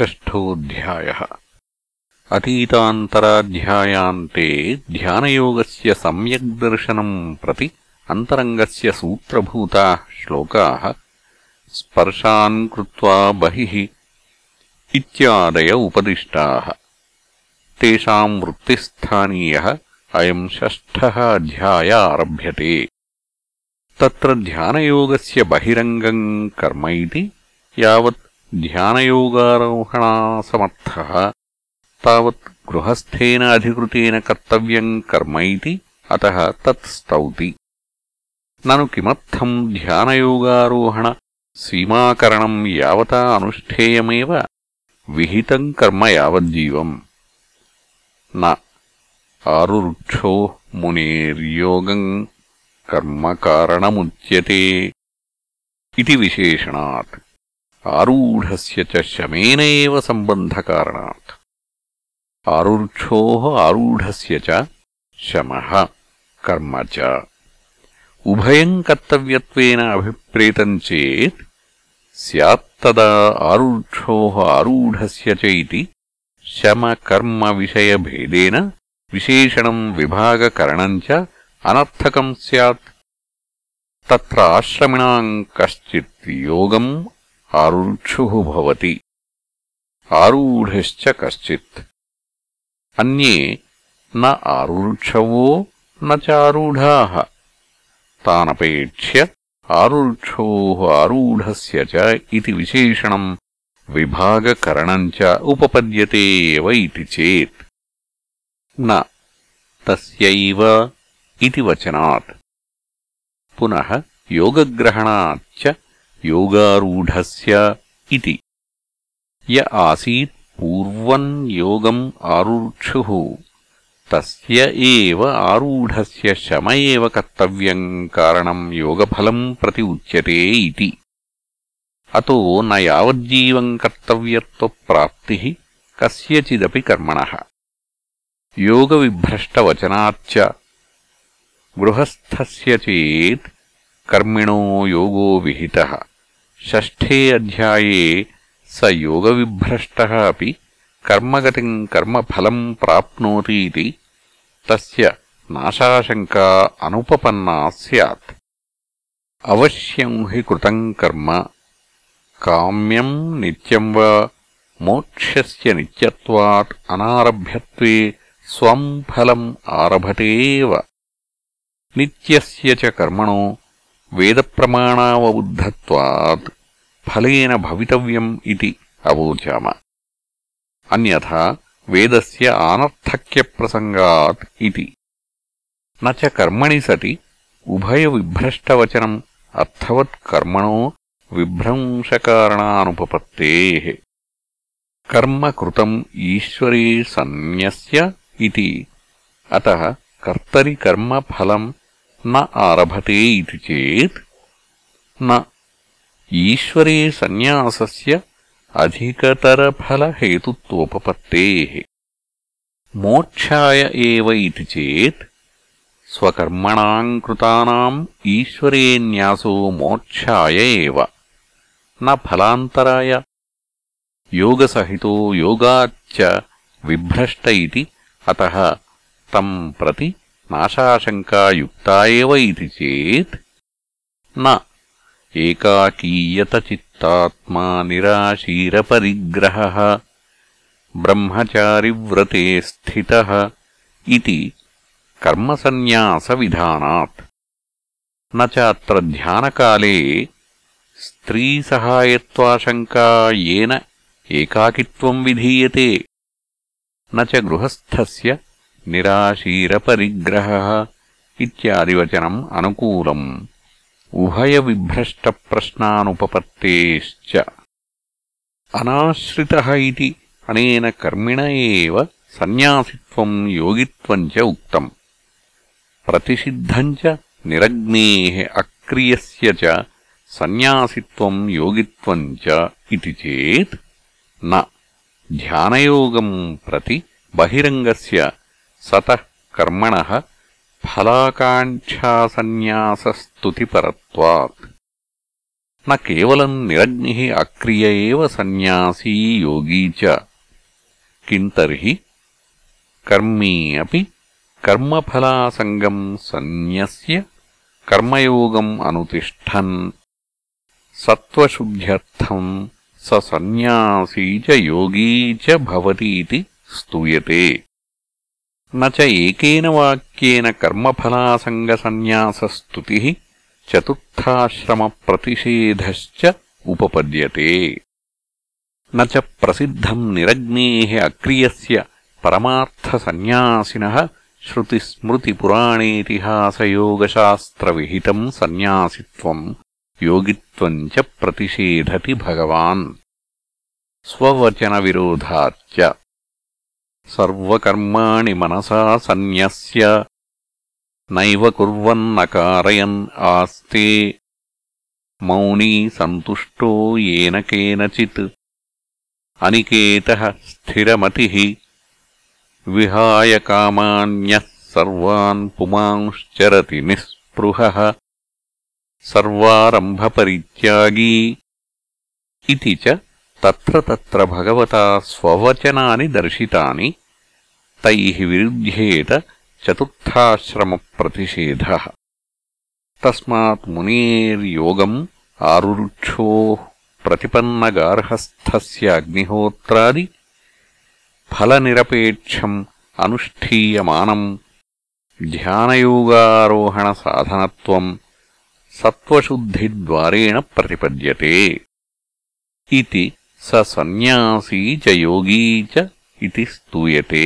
षष्ठोऽध्यायः. अतीतान्तराध्यायान्ते ध्यानयोगस्य सम्यग्दर्शनम् प्रति अन्तरङ्गस्य सूत्रभूताः श्लोकाः स्पर्शान् कृत्वा बहिः इत्यादय उपदिष्टाः. तेषाम् वृत्तिस्थानीयः अयम् षष्ठः अध्याय आरभ्यते. तत्र ध्यानयोगस्य बहिरङ्गम् कर्म इति यावत् ध्यानयोगारोहणासमर्थः तावत् गृहस्थेन अधिकृतेन कर्तव्यम् कर्म इति अतः तत् स्तौति ननु किमर्थम् ध्यानयोगारोहणसीमाकरणम् यावता अनुष्ठेयमेव विहितम् कर्म यावज्जीवम् न आरुरुक्षो मुनेर्योगम् कर्मकारणमुच्यते इति विशेषणात् ఆరుఢస్య చ శమేన ఏవ సంబంధకారణాత్. ఆరుక్షోః ఆరుఢస్య కర్మ ఉభయం కర్తవ్యత్వేన అభిప్రేతం చేత్. సత్తదా ఆరుక్షో ఆరుఢస్య శమకర్మ విషయభేదేన విశేషణం విభాగకరణం అనర్థకం సత్ తత్ర ఆశ్రమిణాం కశ్చిత్ యోగం आरुक्षुः भवति आरूढश्च कश्चित् अन्ये न आरुक्षवो न चारूढाः तानपेक्ष्य आरुक्षोः आरूढस्य च इति विशेषणम् विभागकरणम् च उपपद्यते एव इति चेत् न तस्यैव इति वचनात् पुनः योगग्रहणाच्च इति। य आसीत् पूर्वम् योगम् आरुक्षुः तस्य एव आरूढस्य शम एव कर्तव्यम् कारणम् योगफलम् प्रति उच्यते इति। अतो न यावज्जीवम् कर्तव्यत्वप्राप्तिः कस्यचिदपि कर्मणः। योगविभ्रष्टवचनाच्च गृहस्थस्य चेत् कर्मिणो योगो विहितः। षष्ठे अध्याये स योगविभ्रष्टः अपि कर्मगतिम् कर्मफलम् प्राप्नोति इति तस्य नाशाशङ्का अनुपपन्ना स्यात् अवश्यम् हि कृतम् कर्म काम्यम् नित्यम् वा मोक्षस्य नित्यत्वात् अनारभ्यत्वे स्वम् फलम् आरभते एव नित्यस्य च వేదప్రమాణావబుద్ధత్వాత్ ఫలేన భవితవ్యం ఇది అవోచామ. అన్యథా ఆనర్థక్య ప్రసంగాత్ ఇది. నచ కర్మణి సతి ఉభయవిభ్రష్టవచనం అర్థవత్కర్మణో విభ్రంశకారణానుపపత్తే. కర్మ కృతం ఈశ్వరే సన్యస్య ఇది. అత కర్తరి కర్మ ఫలం न आरभते इति चेत् न ईश्वरे सन्न्यासस्य अधिकतरफलहेतुत्वोपपत्तेः मोक्षाय एव इति चेत् स्वकर्मणाम् कृतानाम् ईश्वरे न्यासो मोक्षाय एव न फलान्तराय योगसहितो योगाच्च विभ्रष्ट इति अतः तम् प्रति नाशाशङ्का युक्ता एव इति चेत् न एकाकीयतचित्तात्मा निराशीरपरिग्रहः ब्रह्मचारिव्रते स्थितः इति कर्मसन्न्यासविधानात् न च अत्र ध्यानकाले स्त्रीसहायत्वाशङ्का येन एकाकित्वम् विधीयते न च गृहस्थस्य నిరాశీరపరిగ్రహः ఇత్యాదివచనम् అనుకూలम् ఉభయవిభ్రష్టప్రశ్నానుపపత్తేశ్చ అనాశ్రితः ఇతి అనేన కర్మిణ ఏవ సన్యాసిత్వం యోగిత్వం చ ఉక్తం ప్రతిషిద్ధం చ నిరగ్నేః అక్రియస్య చ సన్యాసిత్వం యోగిత్వం చ ఇతి చేత్ న ధ్యానయోగం ప్రతి బహిరంగస్య सतः कर्मणः फलाकाङ्क्षासन्न्यासस्तुतिपरत्वात् न केवलम् निरग्निः अक्रिय एव सन्न्यासी योगी च किम् तर्हि कर्मी अपि कर्मफलासङ्गम् सन्न्यस्य कर्मयोगम् अनुतिष्ठन् सत्त्वशुद्ध्यर्थम् स सन्न्यासी च योगी च भवतीति स्तूयते न च एकेन वाक्येन कर्मफलासङ्गसन्न्यासस्तुतिः चतुर्थाश्रमप्रतिषेधश्च उपपद्यते। न च प्रसिद्धम् निरग्नेः अक्रियस्य परमार्थसन्न्यासिनः श्रुतिस्मृतिपुराणेतिहासयोगशास्त्रविहितम् सन्न्यासित्वम् योगित्वम् च प्रतिषेधति भगवान्। स्ववचनविरोधाच्च सर्वकर्माणि मनसा सन्न्यस्य नैव कुर्वन्नकारयन् आस्ते मौनी सन्तुष्टो येन केनचित् अनिकेतः स्थिरमतिः विहाय कामान्यः सर्वान् पुमांश्चरति निःस्पृहः सर्वारम्भपरित्यागी इति च तत्र तत्र भगवता स्ववचनानि दर्शितानि తైః విరుధ్యేత చతుర్థాశ్రమప్రతిషేధः తస్మాత్ మునేర్యోగం ఆరురుక్షోః ప్రతిపన్నగార్హస్థస్య అగ్నిహోత్రాది ఫలనిరపేక్షం అనుష్ఠీయమానం ధ్యానయోగారోహణసాధనత్వం సత్వశుద్ధిద్వారేణ ప్రతిపద్యతే ఇది స సన్యాసీ చ యోగీ చ ఇది స్తూయతే